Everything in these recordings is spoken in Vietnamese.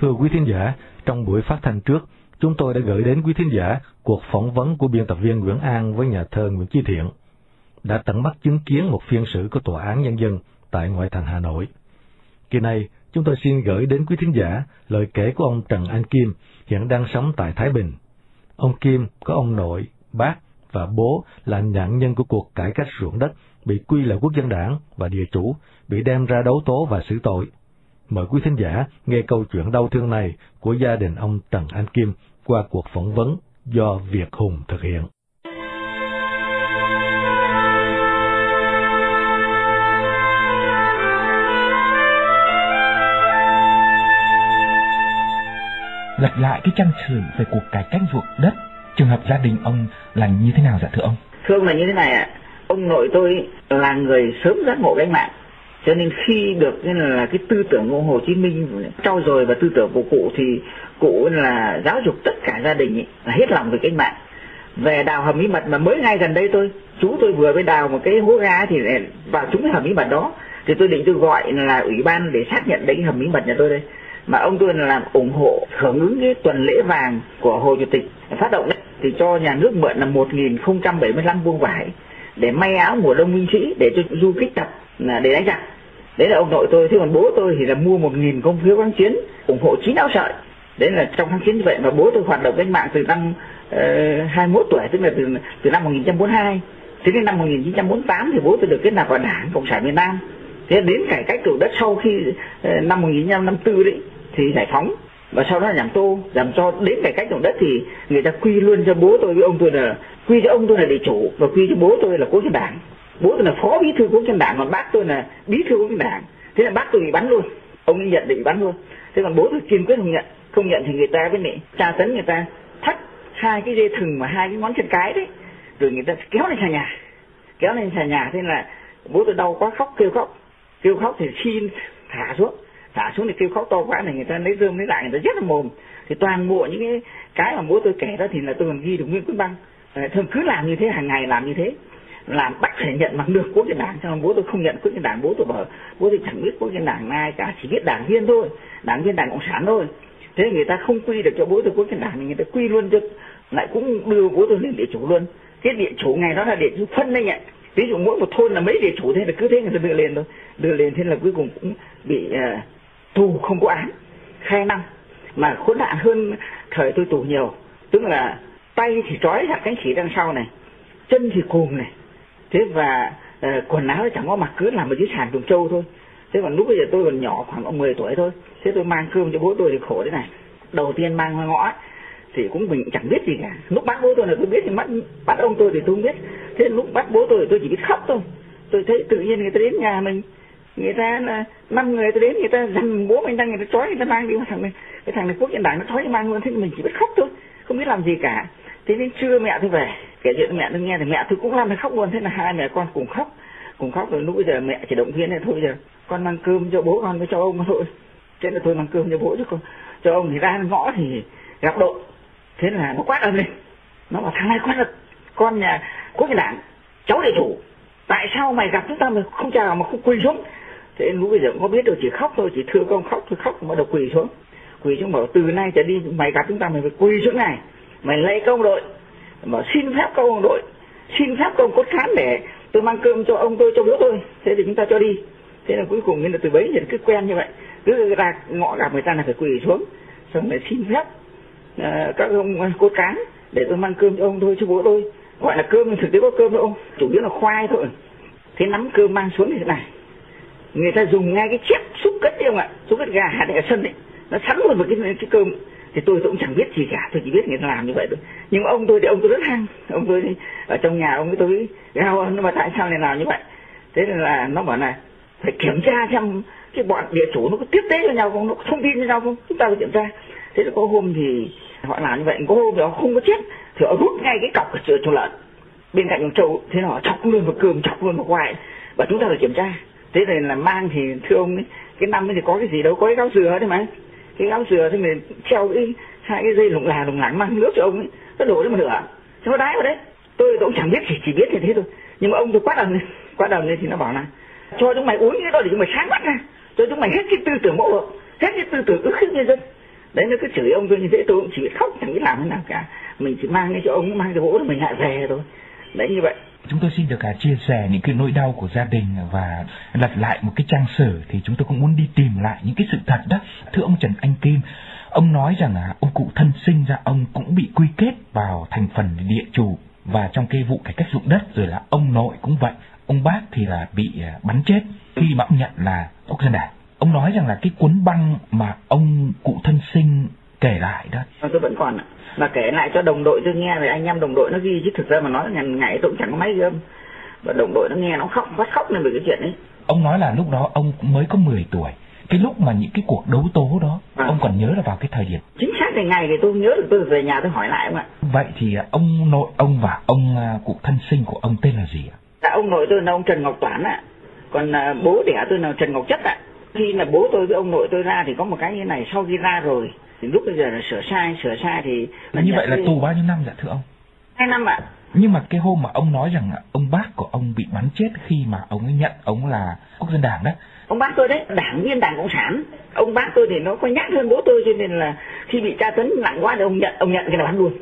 Thưa quý thính giả, trong buổi phát thanh trước, chúng tôi đã gửi đến quý thính giả cuộc phỏng vấn của biên tập viên Nguyễn An với nhà thơ Nguyễn Chí Thiện, đã tận mắt chứng kiến một phiên xử của Tòa án Nhân dân tại ngoại thành Hà Nội. Kỳ này, chúng tôi xin gửi đến quý thính giả lời kể của ông Trần Anh Kim, hiện đang sống tại Thái Bình. Ông Kim có ông nội, bác và bố là nạn nhân của cuộc cải cách ruộng đất, bị quy là quốc dân đảng và địa chủ, bị đem ra đấu tố và xử tội. Mời quý thính giả nghe câu chuyện đau thương này của gia đình ông Trần Anh Kim qua cuộc phỏng vấn do Việt Hùng thực hiện. lật lại cái trang sử về cuộc cải cách ruộng đất trường hợp gia đình ông là như thế nào dạ thưa ông? Thưa ông là như thế này ạ. Ông nội tôi là người sớm giác ngộ cách mạng cho nên khi được nên là cái tư tưởng của Hồ Chí Minh trau dồi và tư tưởng của cụ thì cụ là giáo dục tất cả gia đình ấy, là hết lòng về cách mạng. Về đào hầm bí mật mà mới ngay gần đây tôi chú tôi vừa mới đào một cái hố ga thì vào trúng cái hầm bí mật đó. Thì tôi định tôi gọi là ủy ban để xác nhận đấy hầm bí mật nhà tôi đây. Mà ông tôi là làm ủng hộ hưởng ứng cái tuần lễ vàng của Hồ Chủ tịch phát động đấy. Thì cho nhà nước mượn là 1075 vuông vải để may áo mùa đông binh sĩ để cho du kích tập là để đánh giặc. Đấy là ông nội tôi thế còn bố tôi thì là mua một nghìn công phiếu kháng chiến ủng hộ chín áo sợi. Đấy là trong kháng chiến như vậy mà bố tôi hoạt động cách mạng từ năm ờ, uh, 21 tuổi tức là từ từ năm 1942 thế đến năm 1948 thì bố tôi được kết nạp vào đảng cộng sản miền Nam. Thế đến cải cách ruộng đất sau khi uh, năm 1954 đấy thì giải phóng và sau đó giảm tô giảm cho đến cải cách động đất thì người ta quy luôn cho bố tôi với ông tôi là, quy cho ông tôi là địa chủ và quy cho bố tôi là cố trên đảng bố tôi là phó bí thư quốc dân đảng còn bác tôi là bí thư quốc dân đảng thế là bác tôi bị bắn luôn. Ông ấy nhận định bắn luôn. Thế còn bố tôi kiên quyết không nhận. Không nhận thì người ta với mẹ tra tấn người ta, thắt hai cái dây thừng mà hai cái ngón chân cái đấy. Rồi người ta kéo lên xà nhà. Kéo lên xà nhà thế là bố tôi đau quá khóc, kêu khóc. Kêu khóc thì xin thả xuống thả xuống thì kêu khóc to quá này người ta lấy rơm lấy lại người ta rất là mồm. Thì toàn bộ những cái cái mà bố tôi kể đó thì là tôi còn ghi được nguyên cuốn băng. Ờ, thường cứ làm như thế hàng ngày làm như thế. Làm bắt phải nhận bằng được quốc dân đảng cho bố tôi không nhận quốc dân đảng bố tôi bảo bố tôi chẳng biết quốc dân đảng ai cả chỉ biết đảng viên thôi đảng viên đảng cộng sản thôi. Thế người ta không quy được cho bố tôi quốc dân đảng thì người ta quy luôn cho lại cũng đưa bố tôi lên địa chủ luôn. Cái địa chủ ngày đó là địa chủ phân đấy nhỉ. Ví dụ mỗi một thôn là mấy địa chủ thế là cứ thế người ta đưa lên thôi. Đưa lên thế là cuối cùng cũng bị uh, tù không có án hai năm mà khốn nạn hơn thời tôi tù nhiều. Tức là tay thì trói chặt cánh chỉ đằng sau này chân thì cùm này. Thế và uh, quần áo chẳng có mặc cứ làm ở dưới sàn trùng châu thôi. Thế còn lúc bây giờ tôi còn nhỏ khoảng 10 tuổi thôi. Thế tôi mang cơm cho bố tôi thì khổ thế này. Đầu tiên mang ngoài ngõ thì cũng mình chẳng biết gì cả. Lúc bắt bố tôi là tôi biết thì bắt bắt ông tôi thì tôi không biết. Thế lúc bắt bố tôi thì tôi chỉ biết khóc thôi. Tôi thấy tự nhiên người ta đến nhà mình người ta là năm người ta đến, người ta dằn bố mình đang người ta trói, người ta mang đi. Thằng này, cái thằng này quốc dân đảng nó trói mang luôn. Thế mình chỉ biết khóc thôi, không biết làm gì cả. Thế đến trưa mẹ tôi về, kể chuyện mẹ tôi nghe, thì mẹ tôi cũng làm khóc luôn. Thế là hai mẹ con cùng khóc cùng khóc rồi lúc bây giờ mẹ chỉ động viên này thôi giờ. Con mang cơm cho bố con với cho ông thôi. Thế là tôi mang cơm cho bố chứ con cho ông thì ra ngõ thì gặp độ thế là nó quát ầm lên. Nó bảo, thằng này quát là con nhà quốc dân đảng, cháu địa chủ tại sao mày gặp chúng ta mà không chào mà không quỳ xuống? Thế lúc bây giờ cũng có biết đâu chỉ khóc thôi chỉ thưa con khóc thôi khóc mà đầu quỳ xuống. Quỳ xuống bảo từ nay trở đi mày gặp chúng ta mày phải quỳ xuống này. Mày lấy công đội. Mà xin phép công ông đội xin phép công cốt cán để tôi mang cơm cho ông tôi cho bố tôi thế thì chúng ta cho đi. Thế là cuối cùng nên là từ bấy giờ cứ quen như vậy. Cứ ra ngõ gặp người ta là phải quỳ xuống. Xong lại xin phép uh, các ông cốt cán để tôi mang cơm cho ông tôi cho bố tôi gọi là cơm thực tế có cơm đâu ông chủ yếu là khoai thôi. Thế nắm cơm mang xuống như thế này người ta dùng ngay cái chiếc xúc cất đi không ạ? Xúc cất gà để ở sân ấy. Nó sẵn luôn vào cái, cái cơm. Thì tôi cũng chẳng biết gì cả tôi chỉ biết người ta làm như vậy thôi. Nhưng mà ông tôi thì ông tôi rất hăng. Ông tôi thì ở trong nhà ông tôi gao nhưng mà tại sao lại làm như vậy? Thế là nó bảo là phải kiểm tra xem cái bọn địa chủ nó có tiếp tế cho nhau không? Nó có thông tin cho nhau không? Chúng ta phải kiểm tra. Thế là có hôm thì họ làm như vậy. Có hôm thì họ không có chết thì họ rút ngay cái cọc ở chỗ, chỗ lợn. Bên cạnh con trâu thế họ chọc luôn vào cơm chọc luôn vào khoai. Và chúng ta phải kiểm tra thế thì là mang thì thưa ông ấy, cái năm ấy thì có cái gì đâu có cái gáo dừa đấy mà. Cái gáo dừa thì mình treo cái hai cái dây lủng là lủng lẳng mang nước cho ông ấy nó đổ lên một nửa. Cho nó đái vào đấy. Tôi cũng chẳng biết chỉ chỉ biết như thế thôi. Nhưng mà ông tôi quát đầm lên quát đầm lên thì nó bảo là cho chúng mày uống cái đó để chúng mày sáng mắt ra. Cho chúng mày hết cái tư tưởng mẫu rồi hết cái tư tưởng ức hiếp nhân dân. Đấy nó cứ chửi ông tôi như thế tôi cũng chỉ biết khóc chẳng biết làm thế nào cả. Mình chỉ mang cái cho ông mang cái gỗ mình lại về thôi. Đấy như vậy chúng tôi xin được cả chia sẻ những cái nỗi đau của gia đình và lật lại một cái trang sử thì chúng tôi cũng muốn đi tìm lại những cái sự thật đó. Thưa ông Trần Anh Kim, ông nói rằng là ông cụ thân sinh ra ông cũng bị quy kết vào thành phần địa chủ và trong cái vụ cải cách dụng đất rồi là ông nội cũng vậy. Ông bác thì là bị à, bắn chết khi mà ông nhận là ốc dân đảng. Ông nói rằng là cái cuốn băng mà ông cụ thân sinh kể lại đó. Tôi vẫn còn và kể lại cho đồng đội tôi nghe về anh em đồng đội nó ghi chứ thực ra mà nói ngày ngày tôi cũng chẳng có máy ghi âm. Và đồng đội nó nghe nó khóc phát khóc lên về cái chuyện ấy. Ông nói là lúc đó ông mới có 10 tuổi. Cái lúc mà những cái cuộc đấu tố đó à. ông còn nhớ là vào cái thời điểm? Chính xác cái ngày thì tôi nhớ được tôi về nhà tôi hỏi lại ông ạ. Vậy thì ông nội ông và ông à, cụ thân sinh của ông tên là gì ạ? Dạ ông nội tôi là ông Trần Ngọc Toán ạ. Còn à, bố đẻ tôi là Trần Ngọc Chất ạ. Khi là bố tôi với ông nội tôi ra thì có một cái như này sau khi ra rồi thì lúc bây giờ là sửa sai sửa sai thì như vậy là tù bao nhiêu năm dạ thưa ông? Hai năm ạ. Nhưng mà cái hôm mà ông nói rằng ông bác của ông bị bắn chết khi mà ông ấy nhận ông là quốc dân đảng đó. Ông bác tôi đấy đảng viên đảng cộng sản. Ông bác tôi thì nó có nhát hơn bố tôi cho nên là khi bị tra tấn nặng quá thì ông nhận ông nhận cái là bắn luôn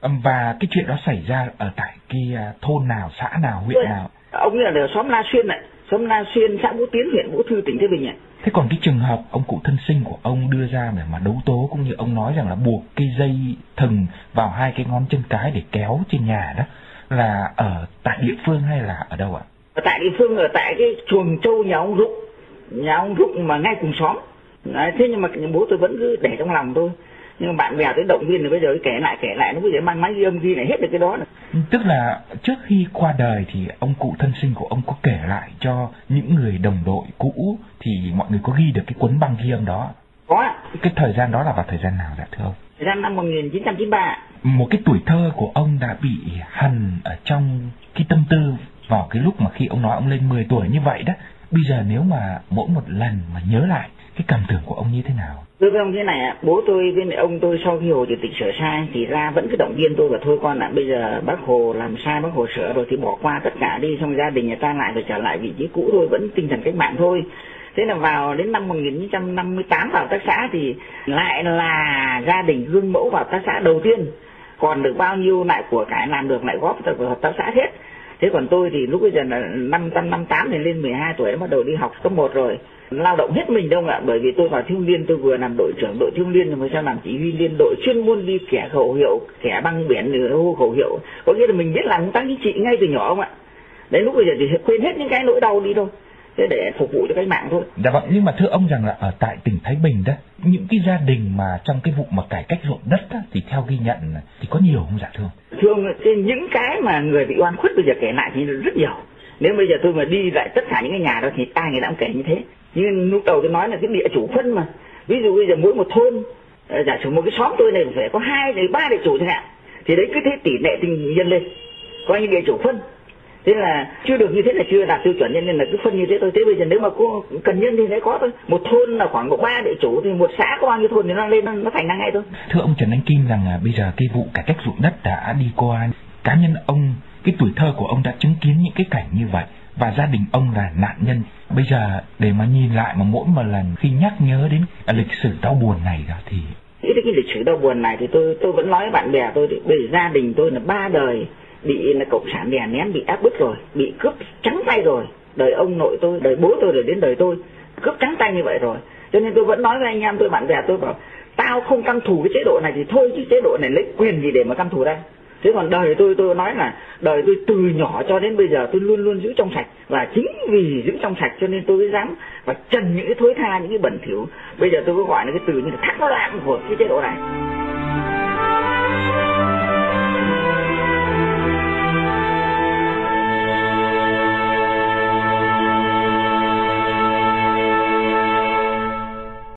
và cái chuyện đó xảy ra ở tại cái à, thôn nào xã nào huyện nào? Ông là ở xóm La Xuyên này xóm La Xuyên xã Vũ Tiến huyện Vũ Thư tỉnh Thái Bình ạ. Thế còn cái trường hợp ông cụ thân sinh của ông đưa ra để mà đấu tố cũng như ông nói rằng là buộc cái dây thừng vào hai cái ngón chân cái để kéo trên nhà đó là ở tại địa phương hay là ở đâu ạ? Ở tại địa phương ở tại cái chuồng trâu nhà ông Rụng. Nhà ông Rụng mà ngay cùng xóm. Đấy, thế nhưng mà bố tôi vẫn cứ để trong lòng tôi nhưng mà bạn bè tới động viên thì bây giờ kể lại kể lại nó bây giờ mang máy ghi âm ghi này hết được cái đó này. tức là trước khi qua đời thì ông cụ thân sinh của ông có kể lại cho những người đồng đội cũ thì mọi người có ghi được cái cuốn băng ghi âm đó? Có. Cái thời gian đó là vào thời gian nào dạ thưa ông? Thời gian năm 1993 một cái tuổi thơ của ông đã bị hằn ở trong cái tâm tư vào cái lúc mà khi ông nói ông lên 10 tuổi như vậy đó. Bây giờ nếu mà mỗi một lần mà nhớ lại cái cảm tưởng của ông như thế nào? Đối với ông, thế này ạ, bố tôi với mẹ ông tôi sau khi hồ chủ tịch sửa sai thì ra vẫn cứ động viên tôi và thôi con ạ, bây giờ bác hồ làm sai, bác hồ sửa rồi thì bỏ qua tất cả đi, xong gia đình nhà ta lại phải trở lại vị trí cũ thôi, vẫn tinh thần cách mạng thôi. Thế là vào đến năm 1958 vào tác xã thì lại là gia đình gương mẫu vào tác xã đầu tiên. Còn được bao nhiêu lại của cải làm được, lại góp vào hợp tác xã hết thế còn tôi thì lúc bây giờ là năm năm tám thì lên 12 tuổi bắt đầu đi học cấp 1 rồi lao động hết mình đâu ạ bởi vì tôi vào thiếu liên tôi vừa làm đội trưởng đội thiếu liên rồi sao làm chỉ huy liên đội chuyên môn đi kẻ khẩu hiệu kẻ băng biển rồi hô khẩu hiệu có nghĩa là mình biết làm công tác chính trị ngay từ nhỏ không ạ đấy lúc bây giờ thì quên hết những cái nỗi đau đi thôi thế để phục vụ cho cái mạng thôi. Dạ vâng, nhưng mà thưa ông rằng là ở tại tỉnh Thái Bình đó, những cái gia đình mà trong cái vụ mà cải cách ruộng đất đó, thì theo ghi nhận thì có nhiều không dạ thưa ông? Thưa ông, những cái mà người bị oan khuất bây giờ kể lại thì rất nhiều. Nếu bây giờ tôi mà đi lại tất cả những cái nhà đó thì ai người ta cũng kể như thế. Nhưng lúc đầu tôi nói là cái địa chủ phân mà. Ví dụ bây giờ mỗi một thôn, ờ, giả sử một cái xóm tôi này phải có hai đến ba địa chủ chẳng hạn. Thì đấy cứ thế tỷ lệ tình nhân lên. Coi như địa chủ phân thế là chưa được như thế là chưa đạt tiêu chuẩn nên là cứ phân như thế thôi. Thế bây giờ nếu mà có cần nhân thì sẽ có thôi. Một thôn là khoảng độ ba địa chủ thì một xã có bao nhiêu thôn thì nó lên nó, nó thành năng ngay thôi. Thưa ông Trần Anh Kim rằng là bây giờ cái vụ cải cách ruộng đất đã đi qua cá nhân ông cái tuổi thơ của ông đã chứng kiến những cái cảnh như vậy và gia đình ông là nạn nhân. Bây giờ để mà nhìn lại mà mỗi một lần khi nhắc nhớ đến lịch sử đau buồn này đó thì cái, cái lịch sử đau buồn này thì tôi tôi vẫn nói với bạn bè tôi bây giờ gia đình tôi là ba đời bị là cộng sản đè nén, bị áp bức rồi, bị cướp trắng tay rồi. Đời ông nội tôi, đời bố tôi rồi đến đời tôi, cướp trắng tay như vậy rồi. Cho nên tôi vẫn nói với anh em, tôi bạn bè tôi bảo, tao không căm thù cái chế độ này thì thôi, chứ chế độ này lấy quyền gì để mà căm thù đây? Thế còn đời tôi tôi nói là đời tôi từ nhỏ cho đến bây giờ tôi luôn luôn giữ trong sạch. Và chính vì giữ trong sạch cho nên tôi mới dám và trần những cái thối tha, những cái bẩn thỉu. Bây giờ tôi có gọi là cái từ như là thắt nó làm của cái chế độ này.